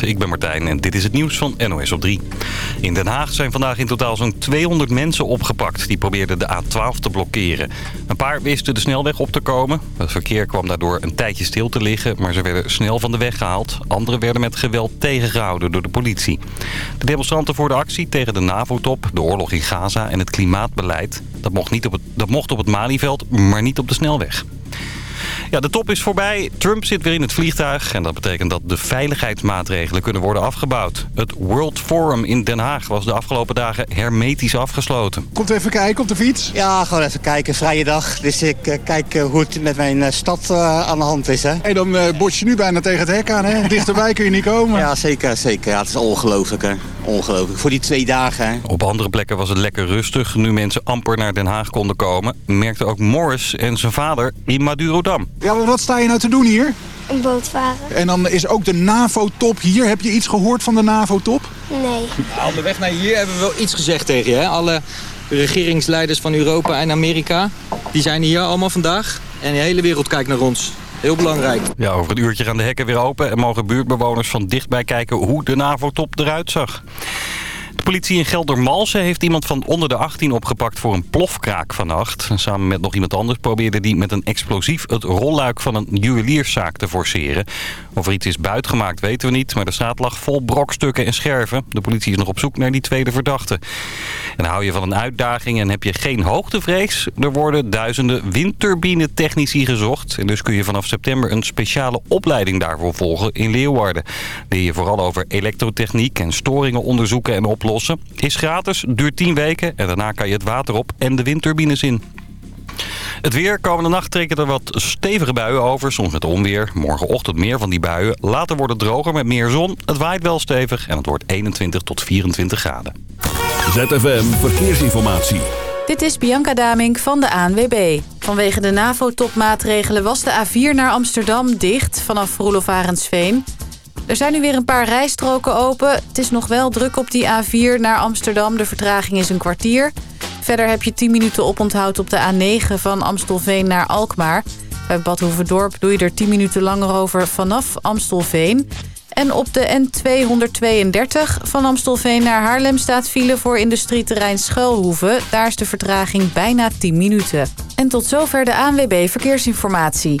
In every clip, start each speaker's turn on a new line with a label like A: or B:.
A: Ik ben Martijn en dit is het nieuws van NOS op 3. In Den Haag zijn vandaag in totaal zo'n 200 mensen opgepakt... die probeerden de A12 te blokkeren. Een paar wisten de snelweg op te komen. Het verkeer kwam daardoor een tijdje stil te liggen... maar ze werden snel van de weg gehaald. Anderen werden met geweld tegengehouden door de politie. De demonstranten voor de actie tegen de NAVO-top... de oorlog in Gaza en het klimaatbeleid... dat mocht, niet op het, dat mocht op het Malieveld, maar niet op de snelweg. Ja, de top is voorbij. Trump zit weer in het vliegtuig. En dat betekent dat de veiligheidsmaatregelen kunnen worden afgebouwd. Het World Forum in Den Haag was de afgelopen dagen hermetisch afgesloten.
B: Komt even kijken op de fiets?
C: Ja, gewoon even kijken. Vrije dag. Dus ik uh, kijk uh, hoe het met mijn uh, stad aan de hand is. Hè.
B: Hey, dan botst je nu bijna tegen het hek aan. Hè? Dichterbij kun je niet komen.
C: Ja, zeker. zeker. Ja, het is ongelooflijk. Hè. Ongelooflijk. Voor die twee dagen. Hè.
A: Op andere plekken was het lekker rustig. Nu mensen amper naar Den Haag konden komen. Merkte ook Morris en zijn vader in Madurodam.
B: Ja, maar wat sta je nou te doen hier?
D: Een boot varen.
B: En dan is ook de NAVO-top hier. Heb je iets gehoord van de NAVO-top?
D: Nee.
E: Onderweg naar hier hebben we wel iets gezegd tegen je. Hè? Alle regeringsleiders van Europa en Amerika, die zijn hier allemaal vandaag. En de hele wereld kijkt naar ons. Heel belangrijk.
A: Ja, over een uurtje gaan de hekken weer open... en mogen buurtbewoners van dichtbij kijken hoe de NAVO-top eruit zag. De politie in Geldermalsen heeft iemand van onder de 18 opgepakt voor een plofkraak vannacht. Samen met nog iemand anders probeerde die met een explosief het rolluik van een juwelierszaak te forceren. Of er iets is buitgemaakt weten we niet, maar de straat lag vol brokstukken en scherven. De politie is nog op zoek naar die tweede verdachte. En hou je van een uitdaging en heb je geen hoogtevrees? Er worden duizenden windturbine-technici gezocht. En dus kun je vanaf september een speciale opleiding daarvoor volgen in Leeuwarden. Leer je vooral over elektrotechniek en storingen onderzoeken en oplossen. Is gratis, duurt 10 weken en daarna kan je het water op en de windturbines in. Het weer. Komende nacht trekken er wat stevige buien over. Soms met onweer. Morgenochtend meer van die buien. Later wordt het droger met meer zon. Het waait wel stevig en het wordt 21 tot 24 graden.
F: ZFM Verkeersinformatie.
G: Dit is Bianca Damink van de ANWB. Vanwege de NAVO-topmaatregelen was de A4 naar Amsterdam dicht vanaf Roelof Arendsveen. Er zijn nu weer een paar rijstroken open. Het is nog wel druk op die A4 naar Amsterdam. De vertraging is een kwartier. Verder heb je 10 minuten oponthoud op de A9 van Amstelveen naar Alkmaar. Bij Bad Hoeverdorp doe je er 10 minuten langer over vanaf Amstelveen. En op de N232 van Amstelveen naar Haarlem staat file voor industrieterrein Schuilhoeven. Daar is de vertraging bijna 10 minuten. En tot zover de ANWB Verkeersinformatie.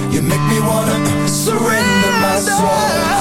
D: uh, surrender my soul.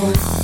D: Soul.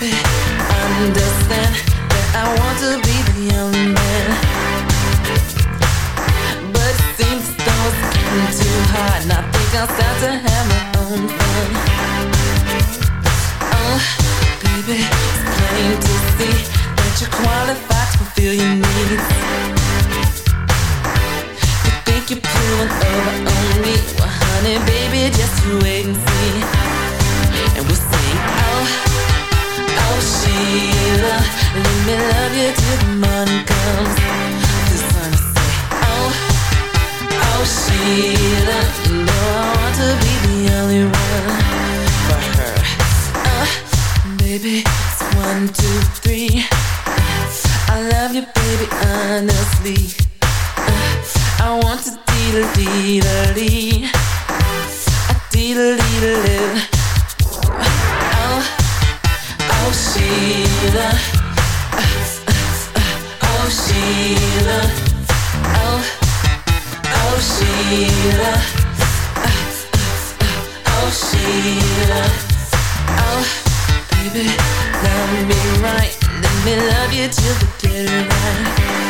H: Baby, understand that I want to be the only man. But it seems so, getting too hard. Now I think I'll start to have my own fun. Baby, it's plain to see that you're to fulfill your needs. You're over on me? Well, honey, baby, just you wait and see. And we'll sing, oh, oh, Sheila, let me love you till the morning comes. The sun say, oh, oh, Sheila, you know I want to be the only one for her. Uh, baby, it's one, two, three. I love you, baby, honestly. Uh, I want to baby, love me right. Let me love you till the get it right.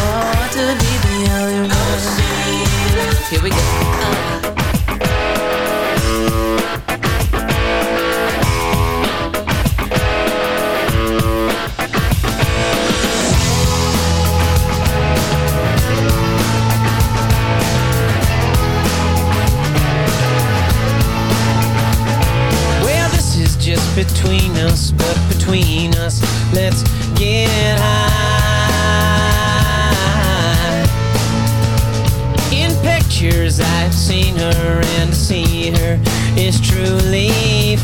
I: between us, let's get high. In pictures, I've seen her, and to see her is truly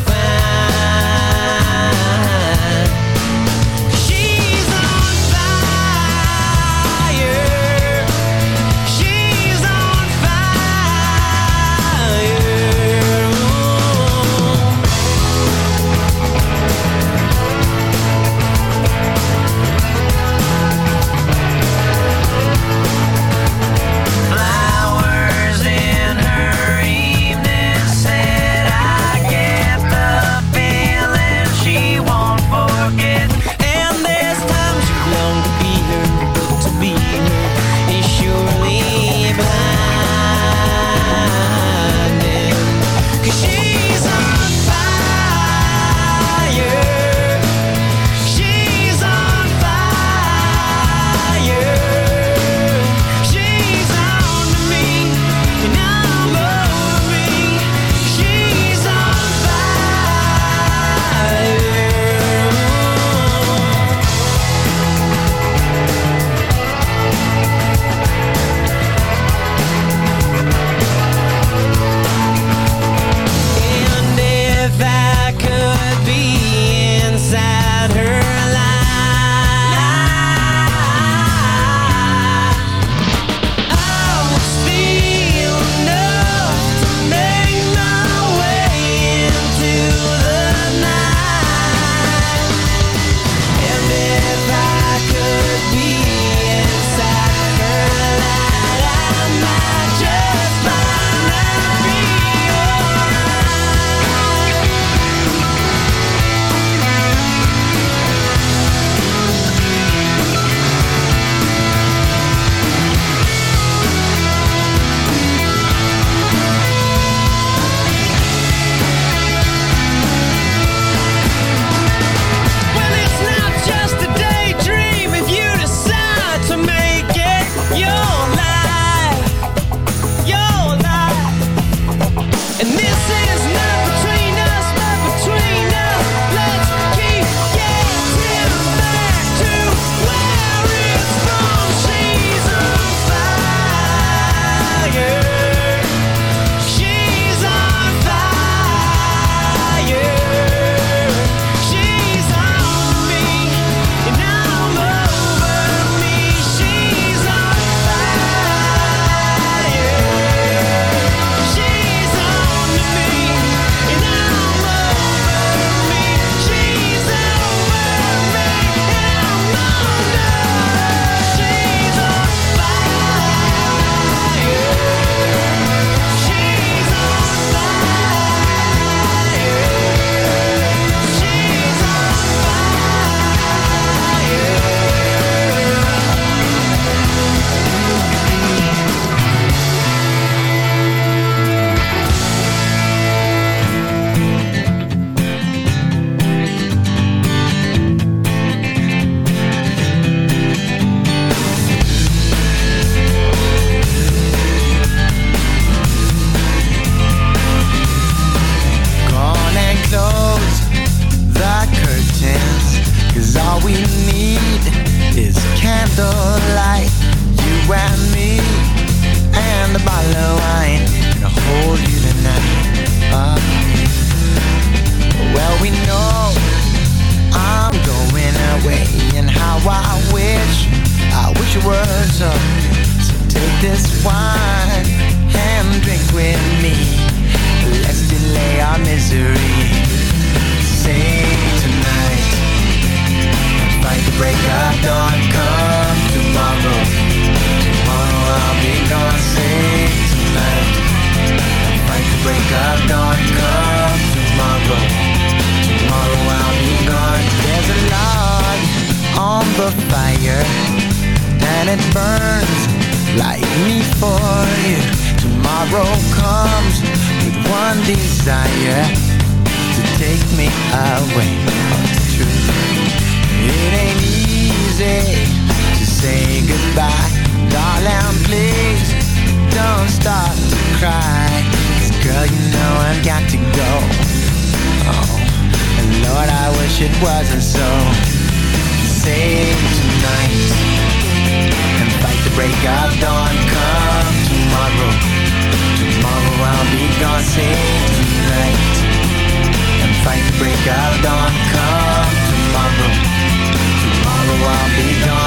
J: got to go. Oh, and Lord, I wish it wasn't so. Save tonight. And fight the break of dawn. Come tomorrow. Tomorrow I'll be gone. Save tonight. And fight the break of dawn. Come tomorrow. Tomorrow I'll be gone.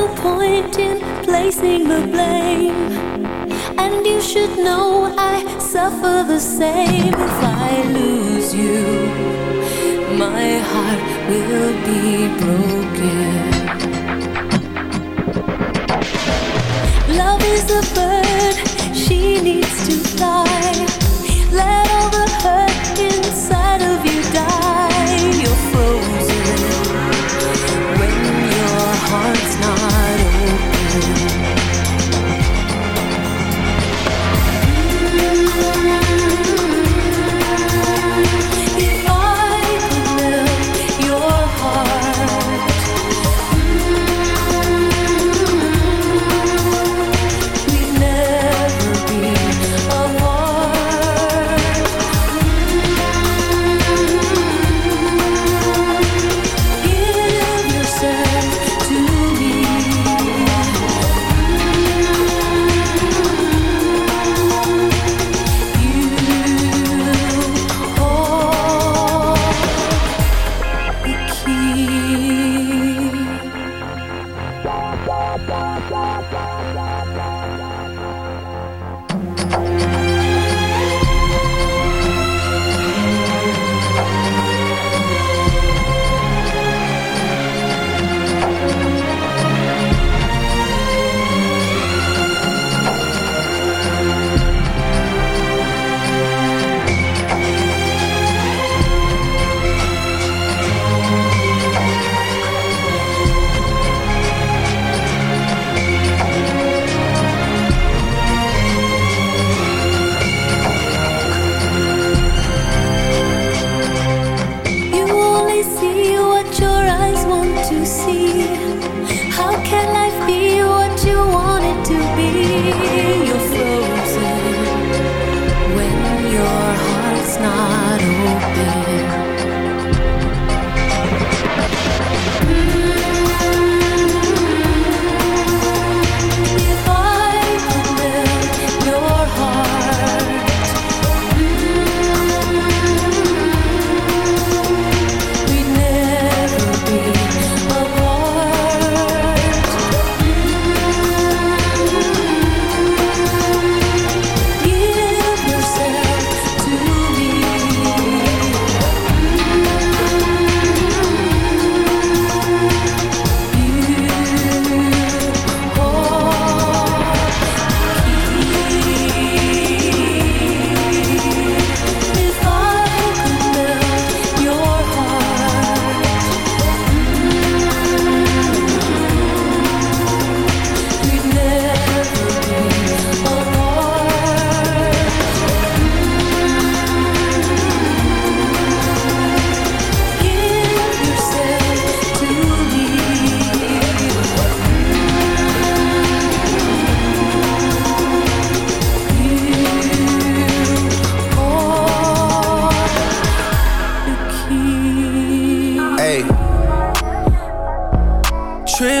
K: no point in placing the blame. And you should know I suffer the same if I lose you. My heart will be broken. Love is a bird, she needs to fly. Let all the hurt inside of you die.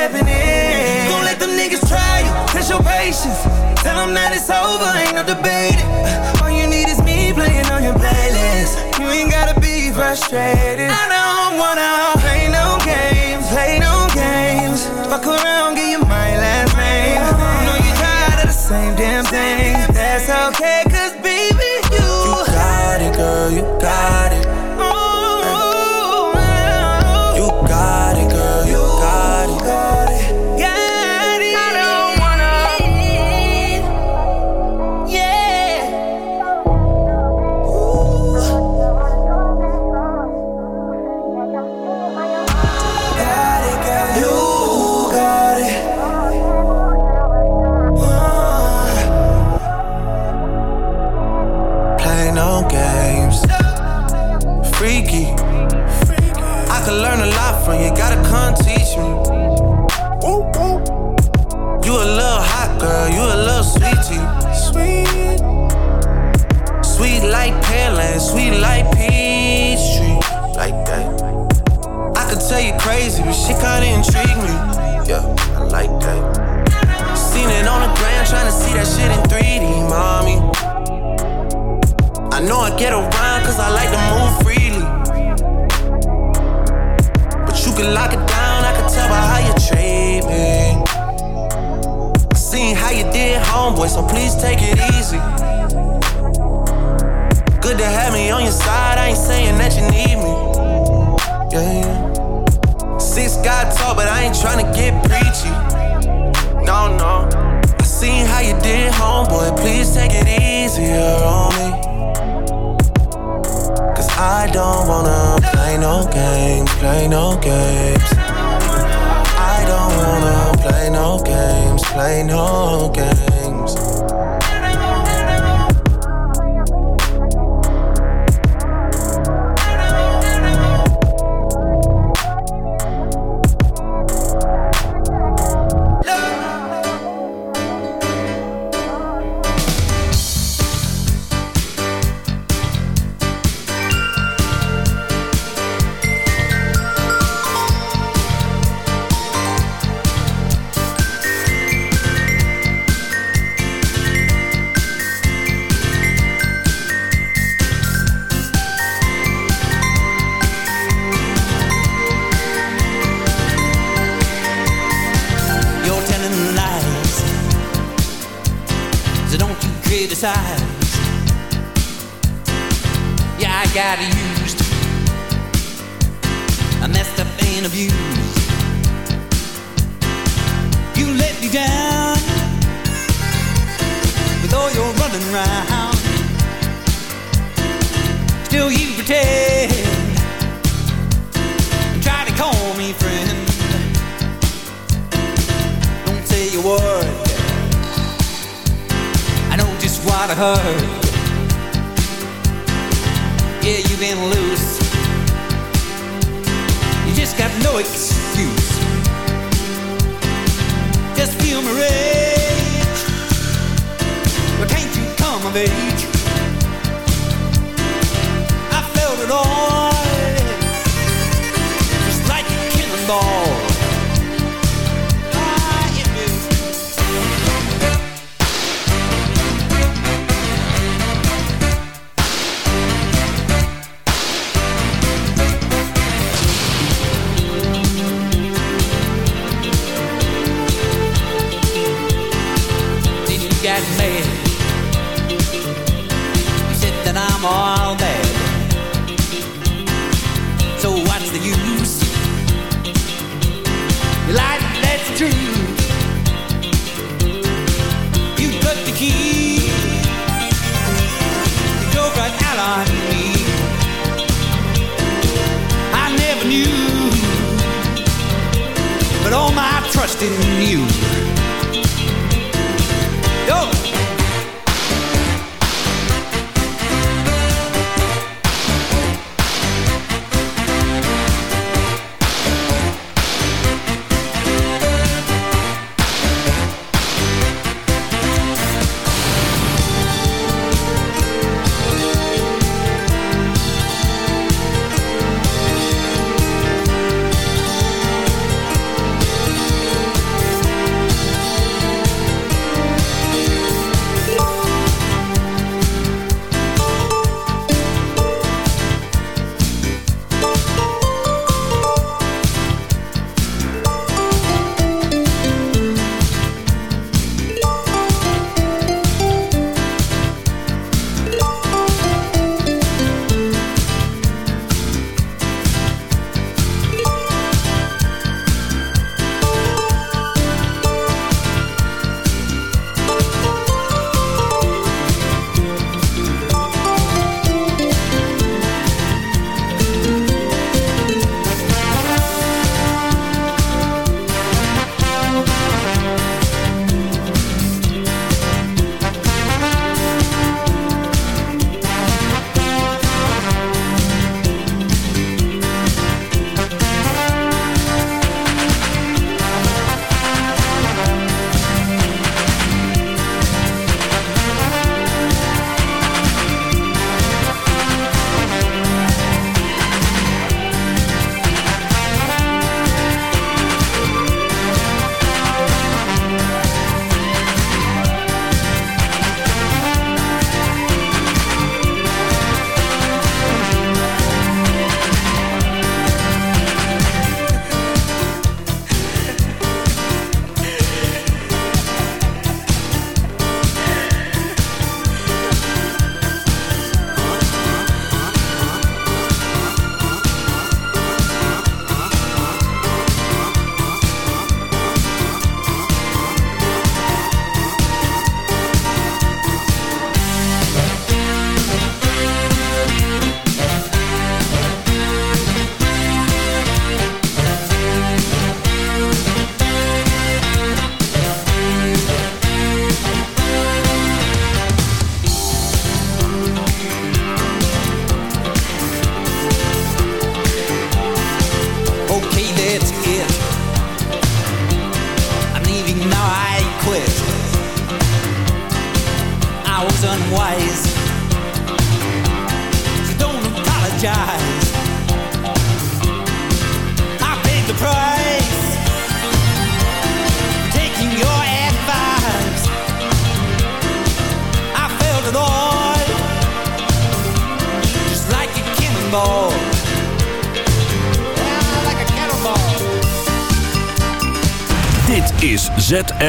L: stepping in. Don't let them niggas try you. Test your patience. Tell them that it's over, ain't no debate. All you need is me playing on your playlist. You ain't gotta be frustrated. I don't wanna